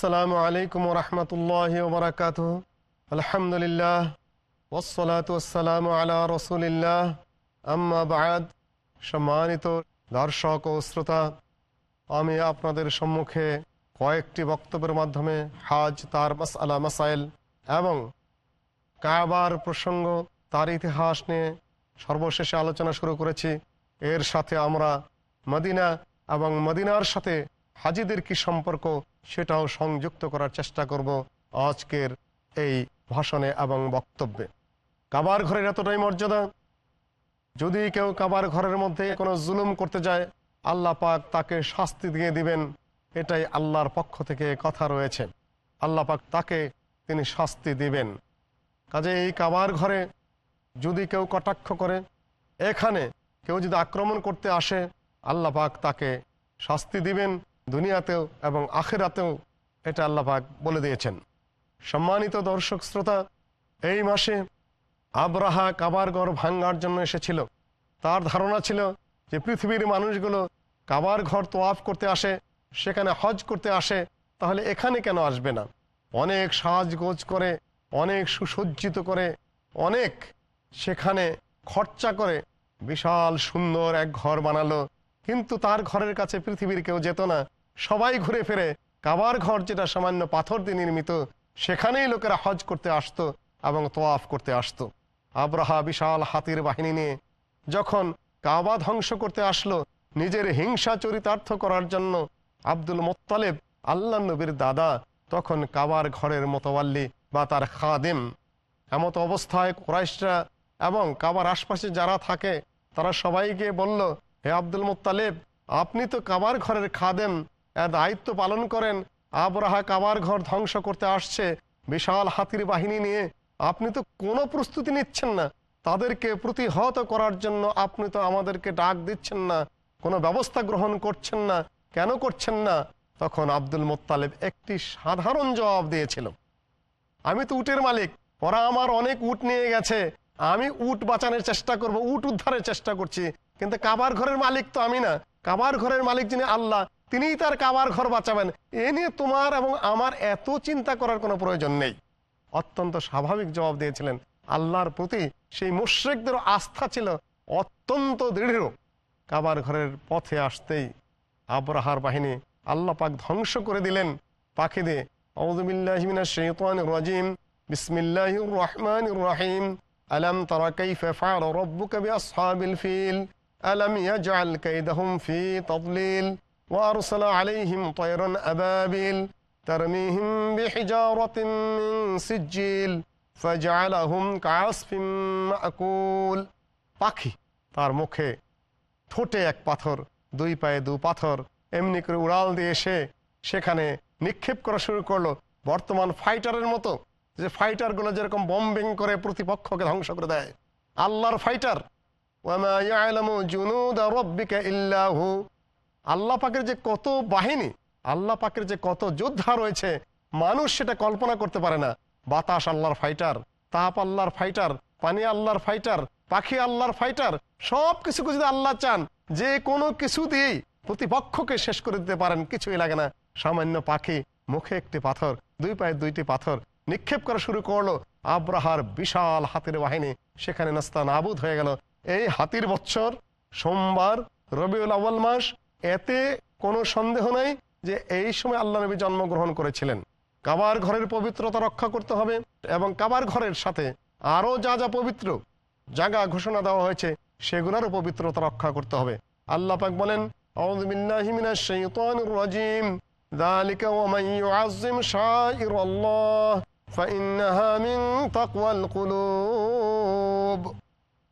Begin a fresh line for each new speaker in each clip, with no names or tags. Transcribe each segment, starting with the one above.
আসসালামু আলাইকুম রহমতুল্লাহ ওবরাকাত আলহামদুলিল্লাহ ওসলাত ওসালাম আলা রসুলিল্লাহ। আম্মা বায়াদ সম্মানিত দর্শক ও শ্রোতা, আমি আপনাদের সম্মুখে কয়েকটি বক্তব্যের মাধ্যমে হাজ, তার মাস আলা মাসাইল এবং কাবার প্রসঙ্গ, তার ইতিহাস নিয়ে সর্বশেষে আলোচনা শুরু করেছি। এর সাথে আমরা মদিনা এবং মদিনার সাথে হাজিদের কি সম্পর্ক সেটাও সংযুক্ত করার চেষ্টা করব আজকের এই ভাষণে এবং বক্তব্যে। কাবার ঘরের এতটাই মর্যাদা, যদি কেউ কাবার ঘরের মধ্যে কোনো জুলুম করতে যায়, আল্লাহ পাক তাকে শাস্তি দিয়ে দিবেন, এটাই আল্লাহর পক্ষ থেকে কথা রয়েছে। আল্লাহ পাক তাকে তিনি শাস্তি দিবেন। কাজে এই কাবার ঘরে যদি কেউ কটাক্ষ করে, এখানে কেউ যদি আক্রমণ করতে আসে, আল্লাহ পাক তাকে শাস্তি দিবেন দুনিয়াতেও এবং আখেরাতেও এটা আল্লাপাক বলে দিয়েছেন। সম্মানিত দর্শক শ্রোতা, এই মাসে আবরাহা কাবার ঘর ভাঙ্গার জন্য এসেছিল। তার ধারণা ছিল যে পৃথিবীর মানুষগুলো কাবার ঘর তোয়াফ করতে আসে, সেখানে হজ করতে আসে, তাহলে এখানে কেন আসবে না? অনেক সাজগোজ করে, অনেক সুসজ্জিত করে, অনেক সেখানে খরচা করে বিশাল সুন্দর এক ঘর বানালো। কিন্তু তার ঘরের কাছে পৃথিবীর কেউ যেত না। সবাই ঘুরে ফিরে। কাবার ঘর যেটা সামান্য পাথর দিয়ে নির্মিত, সেখানেই লোকেরা হজ করতে আসত এবং তোয়াফ করতে আসত। আব্রাহা বিশাল হাতির বাহিনী নিয়ে যখন কাবা ধ্বংস করতে আসলো, নিজের হিংসা চরিতার্থ করার জন্য আব্দুল মোত্তালেব আল্লাহ নবীর দাদা, তখন কাবার ঘরের মতোয়াল্লি বা তার খাদেম। এমত অবস্থায় কোরাইশরা এবং কাবার আশপাশে যারা থাকে, তারা সবাইকে বলল হে আব্দুল মোত্তালেব, আপনি তো কাবার ঘরের খাদেম। দায়িত্ব পালন করেন। আবরাহা কাবার ঘর ধ্বংস করতে আসছে। বিশাল হাতির বাহিনী নিয়ে আপনি তো কোনো প্রস্তুতি নিচ্ছেন না। তাদেরকে প্রতিহত করার জন্য আপনি তো আমাদেরকে ডাক দিচ্ছেন না। কোনো ব্যবস্থা গ্রহণ করছেন না। কেন করছেন না? তখন আব্দুল মোত্তালেব একটি সাধারণ জবাব দিয়েছিল। আমি তো উটের মালিক। ওরা আমার অনেক উট নিয়ে গেছে। আমি উট বাঁচানোর চেষ্টা করব, উট উদ্ধারের চেষ্টা করছি। কিন্তু কাবার ঘরের মালিক তো আমি না। কাবার ঘরের মালিক যিনি আল্লাহ, তিনিই তার কাবার ঘর বাঁচাবেন। এ নিয়ে তোমার এবং আমার এত চিন্তা করার কোনো প্রয়োজন নেই। অত্যন্ত স্বাভাবিক জবাব দিয়েছিলেন। আল্লাহর প্রতি সেই মুশ্রেকদের আস্থা ছিল অত্যন্ত দৃঢ়। কাবার ঘরের পথে আসতেই আবরাহার বাহিনী আল্লাহ পাক ধ্বংস করে দিলেন। পাখি দিয়ে রহমান রাহিম, আলম তারা কাইফা ফাআল আলম ইয়াজআল কাইদাহুম ফি তাদলিল وأرسل عليهم طيرا أبابيل ترميهم بحجارة من سجيل فجعلهم كعصف مأكول পাখি তার মুখে ঠোঁটে এক পাথর দুই পায়ে দু পাথর এমনি করে উড়াল দিয়ে এসে সেখানে নিক্ষেপ করা শুরু করলো বর্তমান ফাইটারের মতো যে ফাইটারগুলো যেরকম বম্বিং করে প্রতিপক্ষকে ধ্বংস করে দেয় আল্লাহর ফাইটার রাব্বিকা ইল্লাহু যে কত বাহিনী, আল্লাহ পাকের যে কত যোদ্ধা রয়েছে, মানুষ সেটা কল্পনা করতে পারে না। বাতাস আল্লাহর ফাইটার তাপ আল্লাহর ফাইটার পানি আল্লাহর ফাইটার পাখি আল্লাহর ফাইটার সব কিছুকে যদি আল্লাহ চান, যে কোনো কিছু দিয়েই প্রতিপক্ষকে শেষ করে দিতে পারেন, কিছুই লাগে না। সামান্য পাখি, মুখে একটি পাথর, দুই পায়ে দুইটি পাথর, নিক্ষেপ করা শুরু করল আব্রাহার বিশাল হাতের বাহিনী। সেখানে নাস্তা নাবুদ হয়ে গেল। এই হাতির বছর সোমবার, রবিউল আউ্বাল মাস, এতে কোনো সন্দেহ নাই যে এই সময় আল্লাহ নবী জন্মগ্রহণ করেছিলেন। কাবার ঘরের পবিত্রতা রক্ষা করতে হবে এবং কাবার ঘরের সাথে আরও যা যা পবিত্র জাগা ঘোষণা দেওয়া হয়েছে, সেগুলোরও পবিত্রতা রক্ষা করতে হবে। আল্লাপাক বলেন ফাইন্নাহা মিন তাকওয়াল কুলুব।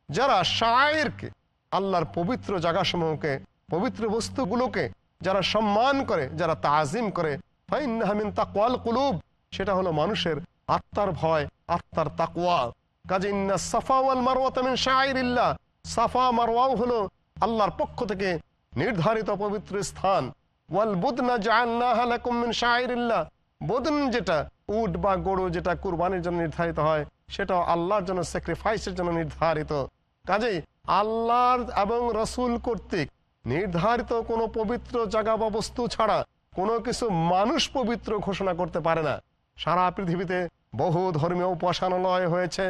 যারা শায়েরকে, আল্লাহর পবিত্র জায়গাসমূহকে, পবিত্র বস্তুগুলোকে যারা সম্মান করে, যারা তাজিম করে, ফাইন্নাহা তাকওয়াল কুলুব, সেটা হলো মানুষের আত্মার ভয়, আত্মার তাকওয়া। কাজে ইন্না সাফা ওয়াল মারওয়াতা মিন শাইরিল্লাহ সাফা, মারওয়াও হলো আল্লাহর পক্ষ থেকে নির্ধারিত পবিত্র স্থান। ওয়াল বুদনা জাআলনাহা লাকুম মিন শাইরিল্লাহ বদন যেটা, উট বা গরু যেটা কুরবানির জন্য নির্ধারিত হয়, সেটাও আল্লাহর জন্য স্যাক্রিফাইসের জন্য নির্ধারিত। কাজেই আল্লাহর এবং রসুল কর্তৃক নির্ধারিত কোনো পবিত্র জায়গা বা বস্তু ছাড়া কোনো কিছু মানুষ পবিত্র ঘোষণা করতে পারে না। সারা পৃথিবীতে বহু ধর্মীয় উপাসনালয় হয়েছে,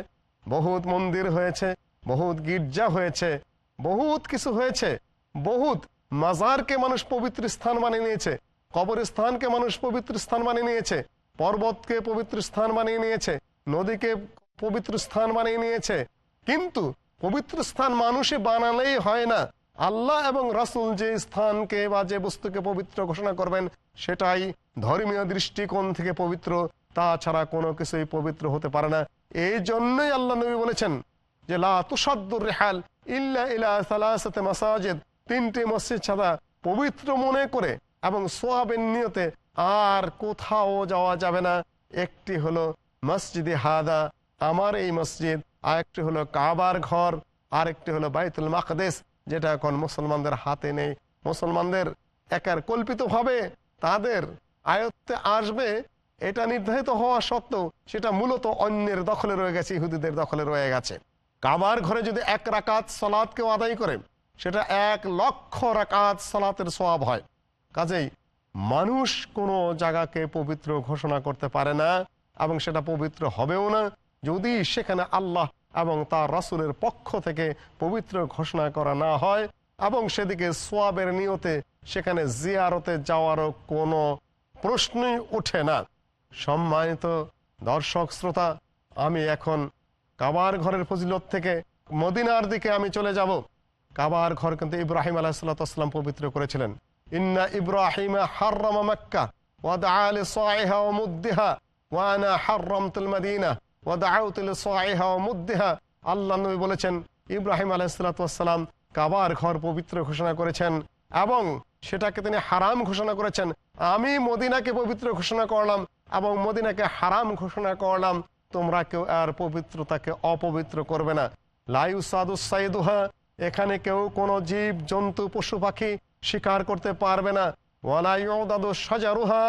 বহুত মন্দির হয়েছে, বহুত গির্জা হয়েছে, বহুত কিছু হয়েছে। বহুত মাজারকে মানুষ পবিত্র স্থান বানিয়ে নিয়েছে, কবরস্থানকে মানুষ পবিত্র স্থান বানিয়ে নিয়েছে, পর্বতকে পবিত্র স্থান বানিয়ে নিয়েছে, নদীকে পবিত্র স্থান বানিয়ে নিয়েছে। কিন্তু পবিত্র স্থান মানুষে বানালেই হয় না। আল্লাহ এবং রাসুল যে স্থানকে বা যে বস্তুকে পবিত্র ঘোষণা করবেন, সেটাই ধর্মীয় দৃষ্টিকোণ থেকে পবিত্র। তাছাড়া কোনো কিছুই পবিত্র হতে পারে না। এই জন্যই আল্লাহ নবী বলেছেন যে, লা তুসাদ্দুর রেহাল ইল্লা ইলা মাসাজিদ। তিনটি মসজিদ ছাড়া পবিত্র মনে করে এবং সোয়াবের নিয়তে আর কোথাও যাওয়া যাবে না। একটি হলো মসজিদে হাদা আমার এই মসজিদ, আরেকটি হলো কাবার ঘর, আরেকটি হলো বাইতুল মাকদেশ যেটা এখন মুসলমানদের হাতে নেই। মুসলমানদের একার কল্পিতভাবে তাদের আয়ত্তে আসবে, এটা নির্ধারিত হওয়া সত্ত্বেও সেটা মূলত অন্যের দখলে রয়ে গেছে, ইহুদিদের দখলে রয়ে গেছে। কাবার ঘরে যদি এক রাকাত সলাদ কেউ আদায় করে, সেটা এক লক্ষ রাকাত সলাতের সওয়াব হয়। কাজেই মানুষ কোনো জায়গাকে পবিত্র ঘোষণা করতে পারে না এবং সেটা পবিত্র হবেও না। যদি সেখানে আল্লাহ এবং তার রাসুলের পক্ষ থেকে পবিত্র ঘোষণা করা না হয় এবং সেদিকে সোয়াবের নিয়তে সেখানে জিয়ারতে যাওয়ারও কোনো প্রশ্নই ওঠে না। সম্মানিত দর্শক শ্রোতা, আমি এখন কাবার ঘরের ফজিলত থেকে মদিনার দিকে আমি চলে যাব। কাবার ঘর কিন্তু ইব্রাহিম আলাহিসাল্লাম পবিত্র করেছিলেন। ইন্না ইব্রাহিম হার্রামা মক্কা ওয়াদআ লিসাইহা ওয়া মুদ্দিহা, ওয়া আনা হাররামতুল মাদিনা। মুদ্দিহা। আল্লাহ নবী বলেছেন, ইব্রাহিম আলাইহিসসালাম কাবার ঘর পবিত্র ঘোষণা করেছেন এবং সেটাকে তিনি হারাম ঘোষণা করেছেন। আমি মদিনাকে পবিত্র ঘোষণা করলাম এবং মদিনাকে হারাম ঘোষণা করলাম। তোমরা কেউ আর পবিত্রতাকে অপবিত্র করবে না। লাইউ সাদুসাইদুহা এখানে কেউ কোনো জীব, জন্তু, পশু, পাখি শিকার করতে পারবে না। ওয়ালাইদাদু সাজারুহা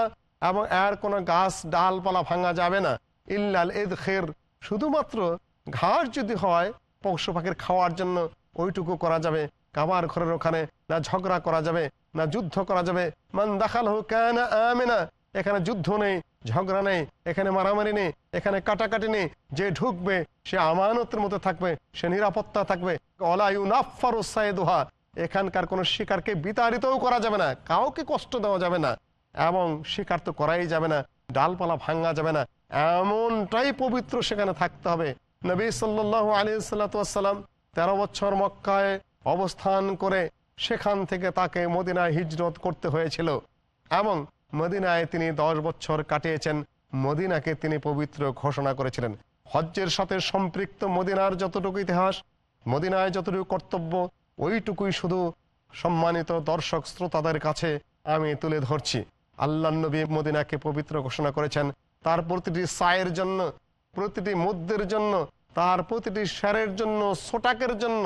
এবং এর কোনো গাছ, ডালপালা ভাঙা যাবে না। ইল্লাল এদ খের। শুধুমাত্র ঘাস যদি হয়, পশু পাখির খাওয়ার জন্য ওইটুকু করা যাবে। কাবার ঘরের ওখানে না ঝগড়া করা যাবে, না যুদ্ধ করা যাবে। মান দেখাল হোক কেন আমেনা। এখানে যুদ্ধ নেই, ঝগড়া নেই, এখানে মারামারি নেই, এখানে কাটাকাটি নেই। যে ঢুকবে, সে আমানতের মতো থাকবে, সে নিরাপত্তা থাকবে। এখানকার কোনো শিকারকে বিতাড়িতও করা যাবে না, কাউকে কষ্ট দেওয়া যাবে না। এবং শিকার তো করাই যাবে না, ডালপালা ভাঙ্গা যাবে না। এমনটাই পবিত্র সেখানে থাকতে হবে। নবী সাল্লাহ আলী সাল্লাতাম তেরো বছর মক্কায় অবস্থান করে সেখান থেকে তাকে মদিনায় হিজরত করতে হয়েছিল এবং মদিনায় তিনি দশ বছর কাটিয়েছেন। মদিনাকে তিনি পবিত্র ঘোষণা করেছিলেন। হজ্জের সাথে সম্পৃক্ত মদিনার যতটুকু ইতিহাস, মদিনায় যতটুকু কর্তব্য, ওইটুকুই শুধু সম্মানিত দর্শক শ্রোতাদের কাছে আমি তুলে ধরছি। আল্লাহ নবী মদিনাকে পবিত্র ঘোষণা করেছেন। তার প্রতিটি সায়ের জন্য, প্রতিটি মধ্যের জন্য, তার প্রতিটি স্যারের জন্য, সোটাকের জন্য,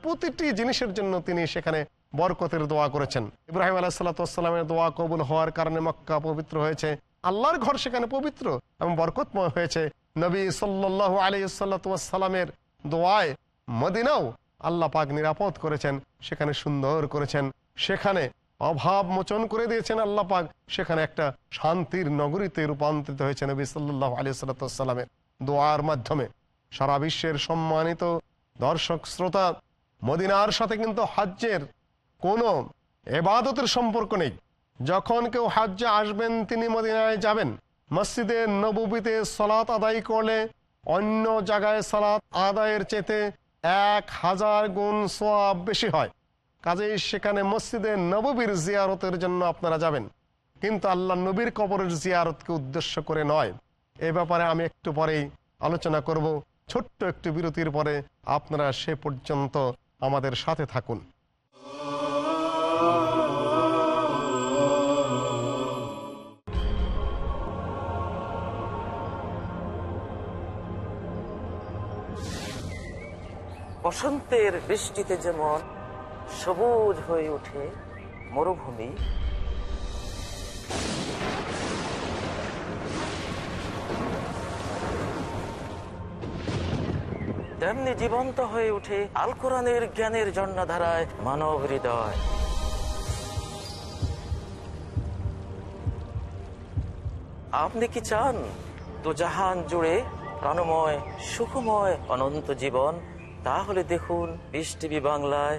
প্রতিটি জিনিসের জন্য তিনি সেখানে বরকতের দোয়া করেছেন। ইব্রাহিম আলাহিসাল্লামের দোয়া কবুল হওয়ার কারণে মক্কা পবিত্র হয়েছে। আল্লাহর ঘর সেখানে পবিত্র এবং বরকতময় হয়েছে। নবী সাল্লাহ আলিয়াল্লামের দোয়ায় মদিনাও আল্লাহ পাক নিরাপদ করেছেন, সেখানে সুন্দর করেছেন। সেখানে অভাব মোচন করে দিয়েছেন আল্লাহ পাক। সেখানে একটা শান্তির নগরীতে রূপান্তরিত হয়েছে নবী সাল্লাহ আলিয়া সাল্লামের দোয়ার মাধ্যমে। সারা বিশ্বের সম্মানিত দর্শক, শ্রোতা, মদিনার সাথে কিন্তু হাজ্যের কোনো এবাদতের সম্পর্ক নেই। যখন কেউ হাজ্যে আসবেন, তিনি মদিনায় যাবেন। মসজিদে নবীতে সলাৎ আদায় করলে অন্য জায়গায় সালাত আদায়ের চেতে এক হাজার গুণ সোয়াব বেশি হয়। কাজেই সেখানে মসজিদে নববীর জিয়ারতের জন্য আপনারা যাবেন। কিন্তু আল্লাহ নবীর কবরের জিয়ারতকে উদ্দেশ্য করে নয়। এ ব্যাপারে আমি একটু পরেই আলোচনা করব। ছোট্ট একটু বিরতির পরে আপনারা সে পর্যন্ত আমাদের সাথে থাকুন।
বসন্তের বৃষ্টিতে যেমন সবুজ হয়ে ওঠে মরুভূমি। তেমনি জীবন্ত হয়ে ওঠে আল কোরআনের জ্ঞানের জন্মধারায় মানব হৃদয়। আপনি কি চান তো জাহান জুড়ে প্রাণময়, সুখময়, অনন্ত জীবন? তাহলে দেখুন বিশ টিভি বাংলায়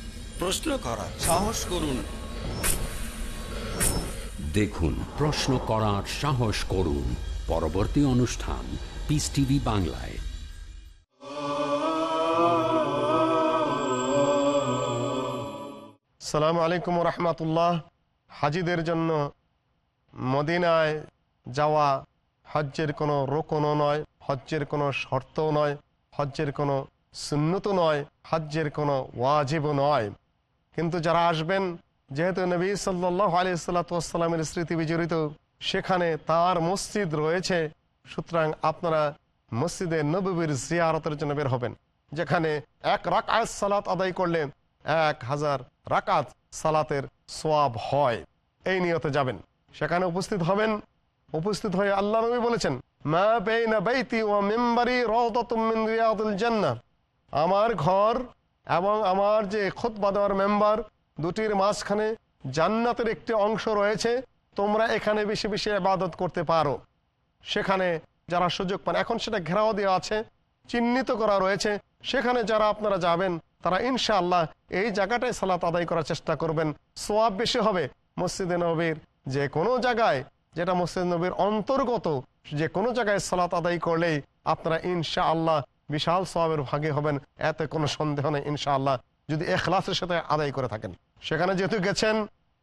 প্রশ্ন করার সাহস করুন।
দেখুন প্রশ্ন করার সাহস করুন। পরবর্তী অনুষ্ঠান পিস টিভি বাংলায়।
সালাম আলাইকুম রহমতুল্লাহ। হাজিদের জন্য মদিনায় যাওয়া হজ্জের কোনো রোকনও নয় হজ্জের কোনো শর্তও নয় হজ্জের কোনো সুন্নত নয় হজ্জের কোনো ওয়াজিবও নয়। কিন্তু যারা আসবেন, যেহেতু নবী সাল্লাহ আলি স্মৃতি বিজড়িত, সেখানে তার মসজিদ রয়েছে। সুতরাং আপনারা মসজিদে নবীর জিয়ারতের জন্য বের হবেন, যেখানে এক রাকাত সালাত আদায় করলে এক হাজার রাকাত সালাতের সোয়াব হয়। এই নিয়তে যাবেন। সেখানে উপস্থিত হবেন। উপস্থিত হয়ে আল্লাহ নবী বলেছেন ও মেম্বারি আমার ঘর এবং আমার যে খুতবা দেওয়ার মেম্বার, দুটির মাঝখানে জান্নাতের একটি অংশ রয়েছে, তোমরা এখানে বেশি বেশি আবাদত করতে পারো। সেখানে যারা সুযোগ পান, এখন সেটা ঘেরাও দেওয়া আছে, চিহ্নিত করা রয়েছে। সেখানে যারা আপনারা যাবেন, তারা ইনশাআল্লাহ এই জায়গাটায় সালাত আদায় করার চেষ্টা করবেন। সোয়াব বেশি হবে মসজিদে নবীর যে কোনো জায়গায়, যেটা মসজিদ নবীর অন্তর্গত যে কোনো জায়গায় সালাত আদায় করলেই আপনারা ইনশা আল্লাহ বিশাল সোয়াবের ভাগে হবেন, এতে কোনো সন্দেহ নেই, ইনশাআল্লাহ। যদি এখলাসের সাথে আদায় করে থাকেন। সেখানে যেহেতু গেছেন,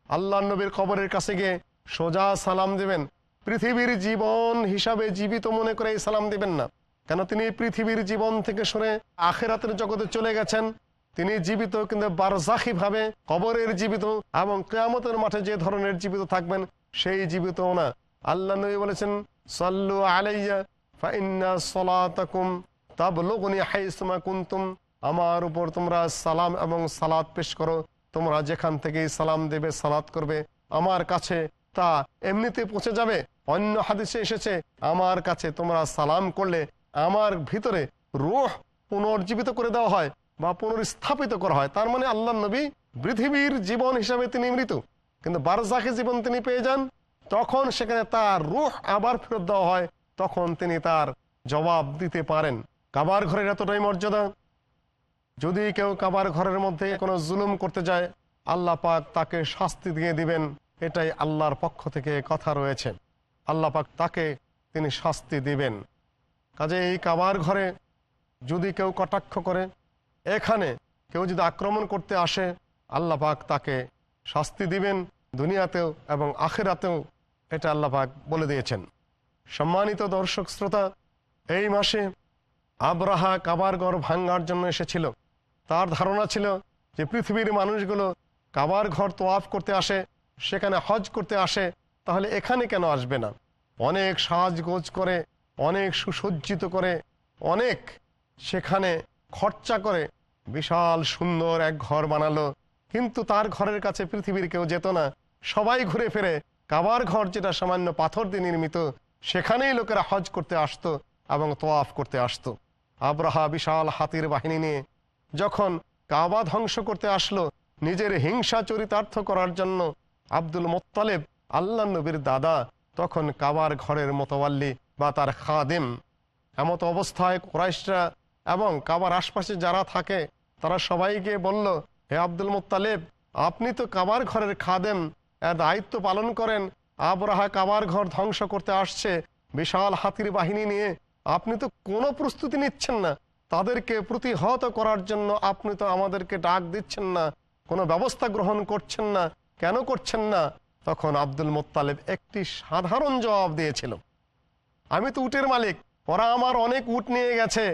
আল্লাহ নবীর কবরের কাছে গিয়ে সোজা সালাম দিবেন। পৃথিবীর জীবন হিসাবে জীবিত মনে করে এই সালাম দিবেন না। কেন তিনি পৃথিবীর জীবন থেকে সরে আখেরাতের জগতে চলে গেছেন? তিনি জীবিত কিন্তু বারজাখি ভাবে কবরের জীবিত এবং কেয়ামতের মাঠে যে ধরনের জীবিত থাকবেন, সেই জীবিত না। আল্লাহ নবী বলেছেন, সাল্লু আলাইয়া ফাইন্না সলাতাকুম আমার উপর তোমরা সালাম এবং সালাত পেশ করো। তোমরা যেখান থেকেই সালাম দেবে, সালাত করবে, আমার কাছে তা এমনিতে পৌঁছে যাবে। অন্য হাদিসে এসেছে, আমার কাছে তোমরা সালাম করলে আমার ভিতরে রুহ পুনর্জীবিত করে দেওয়া হয় বা পুনর্স্থাপিত করা হয়। তার মানে আল্লাহ নবী পৃথিবীর জীবন হিসাবে তিনি মৃত। কিন্তু বারজাখে জীবন তিনি পেয়ে যান। তখন সেখানে তার রুহ আবার ফেরত দেওয়া হয়। তখন তিনি তার জবাব দিতে পারেন। কাবার ঘরের এতটাই মর্যাদা? যদি কেউ কাবার ঘরের মধ্যে কোনো জুলুম করতে যায়, আল্লাহ পাক তাকে শাস্তি দিয়ে দিবেন। এটাই আল্লাহর পক্ষ থেকে কথা রয়েছে। আল্লাহ পাক তাকে তিনি শাস্তি দিবেন। কাজে এই কাবার ঘরে যদি কেউ কটাক্ষ করে, এখানে কেউ যদি আক্রমণ করতে আসে, আল্লাহ পাক তাকে শাস্তি দিবেন দুনিয়াতেও এবং আখেরাতেও। এটা আল্লাহ পাক বলে দিয়েছেন। সম্মানিত দর্শক শ্রোতা, এই মাসে আবরাহা কাবার ঘর ভাঙ্গার জন্য এসেছিল। তার ধারণা ছিল যে পৃথিবীর মানুষগুলো কাবার ঘর তোয়াফ করতে আসে, সেখানে হজ করতে আসে, তাহলে এখানে কেন আসবে না? অনেক সাজগোজ করে, অনেক সুসজ্জিত করে, অনেক সেখানে খরচা করে বিশাল সুন্দর এক ঘর বানালো। কিন্তু তার ঘরের কাছে পৃথিবীর কেউ যেত না। সবাই ঘুরে ফিরে কাবার ঘর যেটা সামান্য পাথর দিয়ে নির্মিত, সেখানেই লোকেরা হজ করতে আসতো এবং তোয়াফ করতে আসতো। আব্রাহা বিশাল হাতির বাহিনী নিয়ে যখন কাবা ধ্বংস করতে আসলো, নিজের হিংসা চরিতার্থ করার জন্য আব্দুল মোত্তালেব আল্লাহ নবীর দাদা, তখন কাবার ঘরের মতোয়াল্লি বা তার খাদেম। এমত অবস্থায় কোরাইশরা এবং কাবার আশপাশে যারা থাকে, তারা সবাইকে বলল, হে আব্দুল মোত্তালেব, আপনি তো কাবার ঘরের খাদেম। এর দায়িত্ব পালন করেন। আবরাহা কাবার ঘর ধ্বংস করতে আসছে বিশাল হাতির বাহিনী নিয়ে। আপনি তো কোনো প্রস্তুতি নিচ্ছেন না। তাদেরকে প্রতিহত করার জন্য আপনি তো আমাদেরকে ডাক দিচ্ছেন না, কোনো ব্যবস্থা গ্রহণ করছেন না, কেন করছেন না? তখন আব্দুল মোত্তালেব একটি সাধারণ জবাব দিয়েছিল। আমি তো উটের মালিক, ওরা আমার অনেক উট নিয়ে গেছে।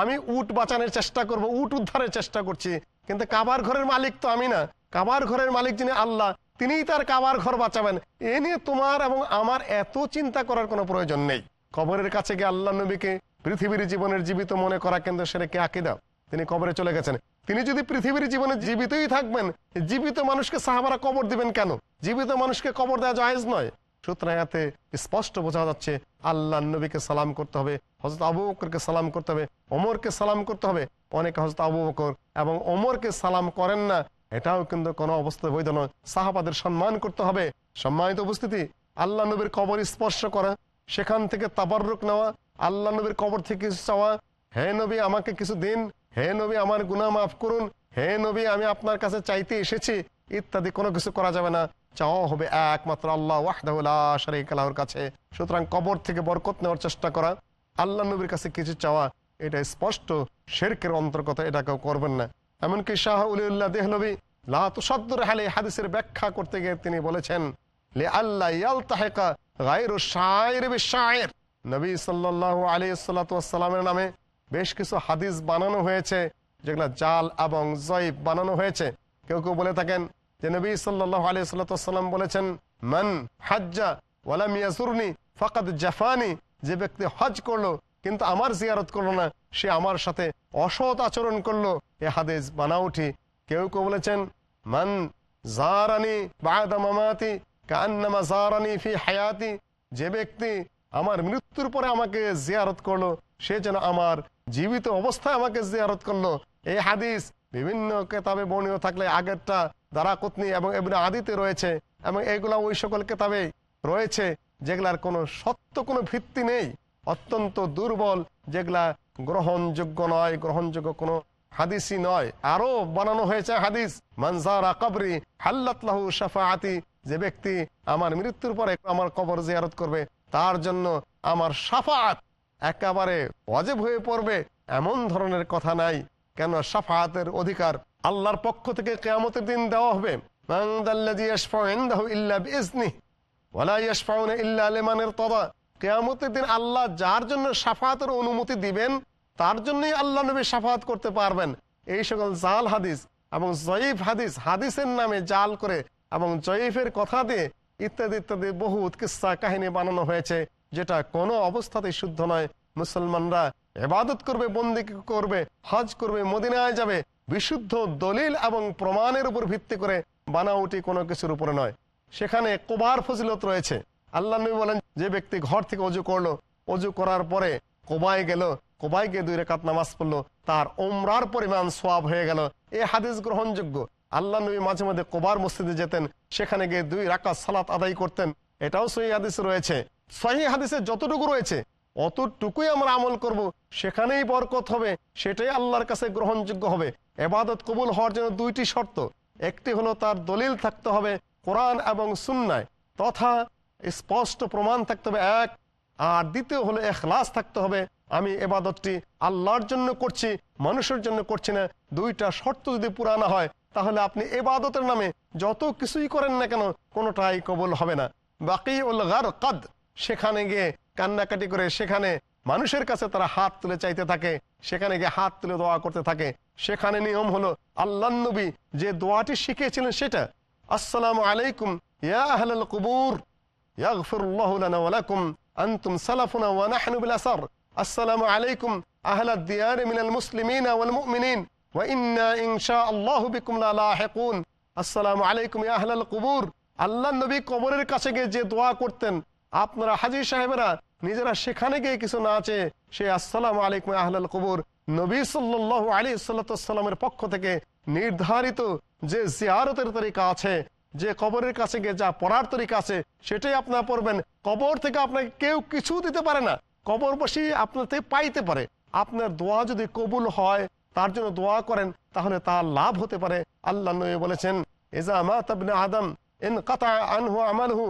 আমি উট বাঁচানোর চেষ্টা করব, উট উদ্ধারের চেষ্টা করছি। কিন্তু কাবার ঘরের মালিক তো আমি না। কাবার ঘরের মালিক যিনি আল্লাহ, তিনিই তার কাবার ঘর বাঁচাবেন। এ নিয়ে তোমার এবং আমার এত চিন্তা করার কোনো প্রয়োজন নেই। কবরের কাছে গিয়ে আল্লাহ নবীকে পৃথিবীর জীবনের জীবিত মনে করা কিন্তু সেটা কে আকিদা? তিনি কবরে চলে গেছেন। তিনি যদি পৃথিবীর জীবনে জীবিতই থাকবেন, জীবিত মানুষকে সাহাবারা কবর দিবেন কেন? জীবিত মানুষকে কবর দেওয়া জায়েজ নয়। সুতরাং এতে স্পষ্ট বোঝা যাচ্ছে, আল্লাহ নবীকে সালাম করতে হবে হজরত আবু বকরকে সালাম করতে হবে, ওমরকে সালাম করতে হবে। অনেকে হজরত আবু বকর এবং ওমরকে সালাম করেন না, এটাও কিন্তু কোনো অবস্থায় বৈধ নয়। সাহাবাদের সম্মান করতে হবে। সম্মানিত উপস্থিতি, আল্লাহ নবীর কবর স্পর্শ করা সেখান থেকে তাবাররুক নেওয়া, আল্লাহ নবীর কবর থেকে কিছু চাওয়া, হে নবী আমাকে কিছু দিন, হে নবী আমার গুনাহ মাফ করুন, হে নবী আমি আপনার কাছে চাইতে এসেছি, ইত্যাদি কোনো কিছু করা যাবে না। চাওয়া হবে একমাত্র আল্লাহ ওয়াহদাহুল্লাহর কাছে। সুতরাং কবর থেকে বরকত নেওয়ার চেষ্টা করা, আল্লাহ নবীর কাছে কিছু চাওয়া, এটা স্পষ্ট, শেরকের অন্তর্গত এটা কেউ করবেন না। এমনকি শাহ উলিউল্লাহ দেহলবী লাতুসদ্দুর হালে হাদিসের ব্যাখ্যা করতে গিয়ে তিনি বলেছেন লে আল্লাহ ইয়ালতাহেকা গায়রু শায়ের বে শায়ের নবী সাল্লাল্লাহু আলাইহি সাল্লামের নামে বেশ কিছু হাদিস বানানো হয়েছে, যেগুলো জাল এবং জয়ীব বানানো হয়েছে। কেউ কেউ বলে থাকেন যে নবী সাল্লাহ আলিয়া সাল্লাম বলেছেন, মান হাজ্জা ওয়ালাম ইয়াসুরনি ফাকাদ জাফানি। যে ব্যক্তি হজ করল কিন্তু আমার জিয়ারত করল না, সে আমার সাথে অসৎ আচরণ করল। এ হাদিস বানাউঠি কেউ কেউ বলেছেন, মান জারানি বাদা মামাতি কান্নামা ফি হায়াতি, যে ব্যক্তি আমার মৃত্যুর পরে আমাকে জিয়ারত করল, সে যেন আমার জীবিত অবস্থায় আমাকে জিয়ারত করল। এই হাদিস বিভিন্ন কেতাবে বর্ণীয় থাকলে আগেরটা দ্বারা কুতনি এবং এমনি আদিতে রয়েছে এবং এগুলা ওই সকল কেতাবে রয়েছে যেগুলার কোনো সত্য কোনো ভিত্তি নেই। অত্যন্ত দুর্বল, যেগুলা গ্রহণযোগ্য নয়, গ্রহণযোগ্য কোনো হাদিসই নয়। আরও বানানো হয়েছে হাদিস মানজারা কবরি হাল্লাতলাহু শাফাআতি যে ব্যক্তি আমার মৃত্যুর পরে আমার কবর জিয়ারত করবে, তার জন্য আমার সাফাত একেবারে অজেব হয়ে পড়বে এমন ধরনের কথা নাই। কেন? সাফাতের অধিকার আল্লাহর পক্ষ থেকে কেয়ামতের দিন দেওয়া হবে। কেয়ামতের দিন আল্লাহ যার জন্য অনুমতি দিবেন, তার জন্যই আল্লাহ করতে পারবেন। এই সকল জাল হাদিস এবং জয়ীফ হাদিস, হাদিসের নামে জাল করে এবং জয়ীফের কথা দিয়ে ইত্যাদি ইত্যাদি বহু উৎকৃষ্টা কাহিনী বানানো হয়েছে, যেটা কোনো অবস্থাতেই শুদ্ধ নয়। মুসলমানরা এবাদত করবে, বন্দি করবে, হজ করবে, মদিনায় যাবে, বিশুদ্ধ দলিল এবং প্রমাণের উপর ভিত্তি করে বানাউটি কোনো কিছুর উপরে নয়। সেখানে কোবার ফজিলত রয়েছে। আল্লাহ নবী বলেন, যে ব্যক্তি ঘর থেকে অজু করল, অজু করার পরে কোবায় গেল, কোবায় গিয়ে দুই রেখাত নামাজ পড়ল, তার ওমরার পরিমাণ সোয়াব হয়ে গেল। এ হাদিস গ্রহণযোগ্য। আল্লাহ নবী মাঝে মাঝে কোবার মসজিদে যেতেন, সেখানে গিয়ে দুই রাকাত সালাত আদায় করতেন। এটাও সহি হাদিস রয়েছে। সহি হাদিসে যতটুকু রয়েছে, অতটুকুই আমরা আমল করব। সেখানেই বরকত হবে, সেটাই আল্লাহর কাছে গ্রহণযোগ্য হবে। এবাদত কবুল হওয়ার জন্য দুইটি শর্ত। একটি হলো তার দলিল থাকতে হবে কোরআন এবং সুন্নায়, তথা স্পষ্ট প্রমাণ থাকতে হবে, এক। আর দ্বিতীয় হলো এখলাস থাকতে হবে, আমি এবাদতটি আল্লাহর জন্য করছি, মানুষের জন্য করছি না। দুইটা শর্ত যদি পুরানো হয় তাহলে আপনি এবাদতের নামে যত কিছুই করেন না কেন, কোনোটাই কবল হবে না। বাকি কাদ সেখানে গিয়ে কান্নাকাটি করে, সেখানে মানুষের কাছে তারা হাত তুলে চাইতে থাকে, সেখানে গিয়ে হাত তুলে দোয়া করতে থাকে। সেখানে নিয়ম হলো আল্লাহ নবী যে দোয়াটি শিখিয়েছিলেন সেটা, আসসালাম আলাইকুম কবুর আহলাল আনতুম আলাইকুম, আহলাদ দিয়ার মিনাল কবুর আল্লাহ নবী কবরের কাছে গিয়ে যে দোয়া করতেন, আপনারা হাজির সাহেবেরা, নিজেরা সেখানে গিয়ে কিছু না আছে সে আসসালাম আলাইকুম আহলাল কবুর। নবী সাল্লাহ আলী সাল্লাতামের পক্ষ থেকে নির্ধারিত যে জিয়ারতের তরিকা আছে, যে কবরের কাছে গিয়ে যা পড়ার তরিকা আছে, সেটাই আপনারা পড়বেন। কবর থেকে আপনাকে কেউ কিছু দিতে পারে না। কবর বসি আপনাকে পাইতে পারে। আপনার দোয়া যদি কবুল হয় তার জন্য দোয়া করেন, তাহলে তার লাভ হতে পারে। আল্লাহ নবী বলেছেন এজা মা আদম, ইন আনহু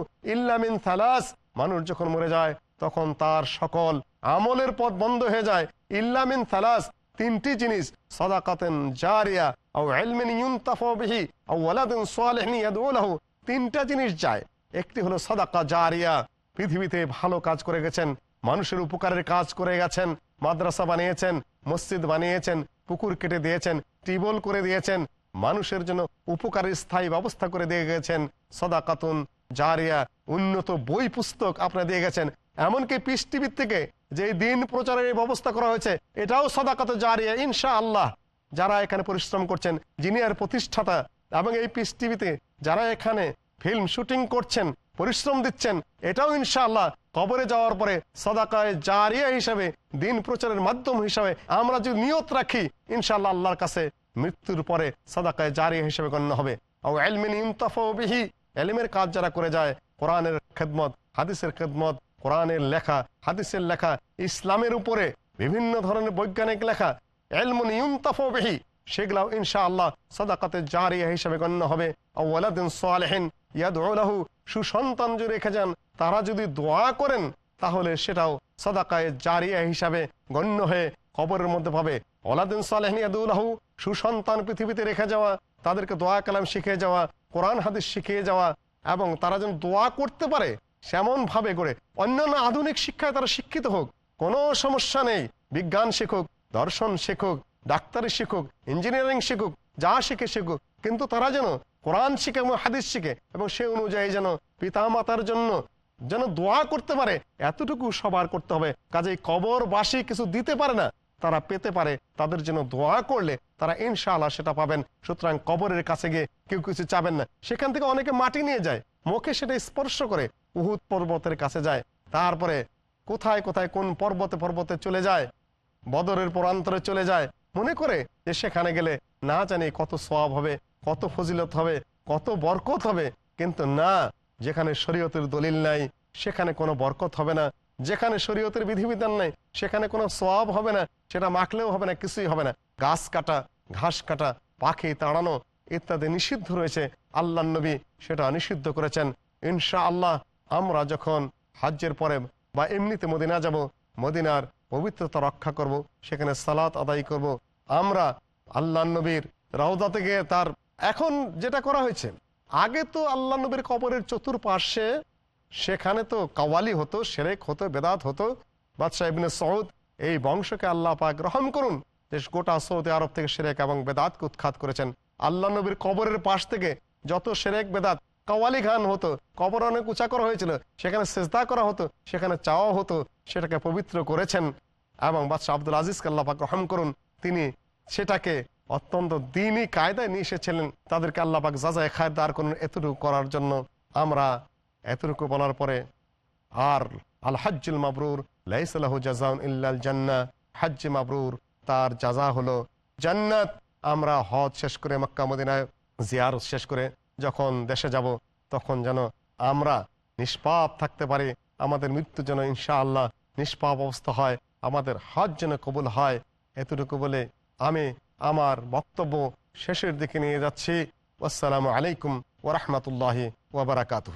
থালাস মানুষ যখন মরে যায়, তখন তার সকল আমলের পথ বন্ধ হয়ে যায়। ইল্লামিন থালাস তিনটি জিনিস, সদাকাতেন জারিয়া, আও ইলমিন ইউনতাফা বিহি, আও ওয়ালাদিন সালিহিন ইয়াদউ লাহু তিনটা জিনিস যায়। একটি হলো সদাকা জারিয়া, পৃথিবীতে ভালো কাজ করে গেছেন, মানুষের উপকারের কাজ করে গেছেন, মাদ্রাসা বানিয়েছেন, মসজিদ বানিয়েছেন পুকুর কেটে দিয়েছেন, টিবল করে দিয়েছেন, মানুষের জন্য উপকারের স্থায়ী ব্যবস্থা করে দিয়ে গেছেন, সদাকাতুন জারিয়া, উন্নত বই পুস্তক আপনারা দিয়ে গেছেন। এমনকি পিস টিভির থেকে যে দিন প্রচারের ব্যবস্থা করা হয়েছে, এটাও সদাকাত জারিয়া ইনশা আল্লাহ যারা এখানে পরিশ্রম করছেন, যিনি আর প্রতিষ্ঠাতা, এবং এই পিস টিভিতে যারা এখানে ফিল্ম শুটিং করছেন, পরিশ্রম দিচ্ছেন, এটাও ইনশাআল্লাহ কবরে যাওয়ার পরে সদাকায় জারিয়া হিসাবে, দিন প্রচারের মাধ্যম হিসাবে আমরা যদি নিয়ত রাখি, ইনশাআল্লাহ আল্লাহর কাছে মৃত্যুর পরে সদাকায় জারিয়া হিসেবে গণ্য হবে। ও এলমিন ইমতাফিহি এলিমের কাজ যারা করে যায়, কোরআনের খেদমত, হাদিসের খেদমত, কোরআনের লেখা, হাদিসের লেখা, ইসলামের উপরে বিভিন্ন ধরনের বৈজ্ঞানিক লেখা এলমুন ইউনতাফিহি সেগুলাও ইনশাআল্লাহ সদাকাতে জারিয়া হিসেবে গণ্য হবে। ইয়াদু সুসন্তান যদি রেখে যান, তারা যদি দোয়া করেন, তাহলে সেটাও সদাকায় জারিয়া হিসাবে গণ্য হয়ে কবরের মধ্যে পাবে ওলাদিন সালেহিন ইয়াদুল্লাহু সুসন্তান পৃথিবীতে রেখে যাওয়া, তাদেরকে দোয়া কালাম শিখিয়ে যাওয়া, কোরআন হাদিস শিখিয়ে যাওয়া এবং তারা যেন দোয়া করতে পারে সেমন ভাবে করে অন্যান্য আধুনিক শিক্ষায় তারা শিক্ষিত হোক, কোনো সমস্যা নেই। বিজ্ঞান শিখুক, দর্শন শিখুক ডাক্তারি শিখুক ইঞ্জিনিয়ারিং শিখুক, যা শিখে শিখুক, কিন্তু তারা যেন কোরআন শিখে এবং হাদিস শিখে, এবং সে অনুযায়ী যেন পিতা মাতার জন্য যেন দোয়া করতে পারে, এতটুকু সবার করতে হবে। কাজেই কবরবাসী কিছু দিতে পারে না, তারা পেতে পারে, তাদের জন্য দোয়া করলে তারা ইনশাআল্লাহ সেটা পাবেন। সুতরাং কবরের কাছে গিয়ে কেউ কিছু চাবেন না। সেখান থেকে অনেকে মাটি নিয়ে যায়, মুখে সেটা স্পর্শ করে উহুদ পর্বতের কাছে যায়। তারপরে কোথায় কোথায়, কোন পর্বতে পর্বতে চলে যায়, বদরের পরান্তরে চলে যায় মনে করে যে সেখানে গেলে না জানি কত সব হবে, কত ফজিলত হবে, কত বরকত হবে। কিন্তু না, যেখানে শরীয়তের দলিল নাই, সেখানে কোনো বরকত হবে না। যেখানে শরীয়তের বিধিবিধান নাই, সেখানে কোনো সব হবে না। সেটা মাখলেও হবে না, কিছুই হবে না। গাছ কাটা, ঘাস কাটা, পাখি তাড়ানো ইত্যাদি নিষিদ্ধ রয়েছে। আল্লাহ নবী সেটা নিষিদ্ধ করেছেন। ইনশা আল্লাহ আমরা যখন হাজ্যের পরে বা এমনিতে মদিনা যাব, মদিনার পবিত্রতা রক্ষা করব, সেখানে সালাত আদায় করব। আমরা আল্লাহ নবীর রওদা থেকে তার এখন যেটা করা হয়েছে, আগে তো আল্লাহ নবীর কবরের চতুর্পার্শ্বে সেখানে তো কাওয়ালি হতো, সেরেক হতো, বেদাত হতো। বাদশাহ ইবনে সৌদ এই বংশকে আল্লাহ পাক রহম করুন যে গোটা সৌদি আরব থেকে সেরেক এবং বেদাতকে উৎখাত করেছেন। আল্লাহ নবীর কবরের পাশ থেকে যত সেরেক বেদাত কাওয়ালি গান হতো কবর অনেক উঁচা করা হয়েছিল, সেখানে সেজদা করা হতো, সেখানে চাওয়া হতো, সেটাকে পবিত্র করেছেন এবং বাদশাহ আব্দুল আজিজকে আল্লাহ পাক রহম করুন, তিনি সেটাকে অত্যন্ত দিনই কায়দায় নিয়ে এসেছিলেন, তাদেরকে আল্লাহ পাক যাচাই খায় দাঁড় করুন এতটুকু করার জন্য। আমরা এতটুকু বলার পরে আর আল হাজ্জুল মাবরুর লাইসালাহু জাজাউন ইল্লাল জান্না হাজ্জে মাবরুর তার জাজা হলো জান্নাত। আমরা হজ শেষ করে মক্কা মদিনায় জিয়ার শেষ করে যখন দেশে যাব, তখন যেন আমরা নিষ্পাপ থাকতে পারি, আমাদের মৃত্যু যেন ইনশাআল্লাহ নিষ্পাপ অবস্থা হয়, আমাদের হজ যেন কবুল হয়। এতটুকু বলে আমি আমার বক্তব্য শেষের দিকে নিয়ে যাচ্ছি। আসসালামু আলাইকুম ওরহমতুল্লাহি ওবরাকাতুহ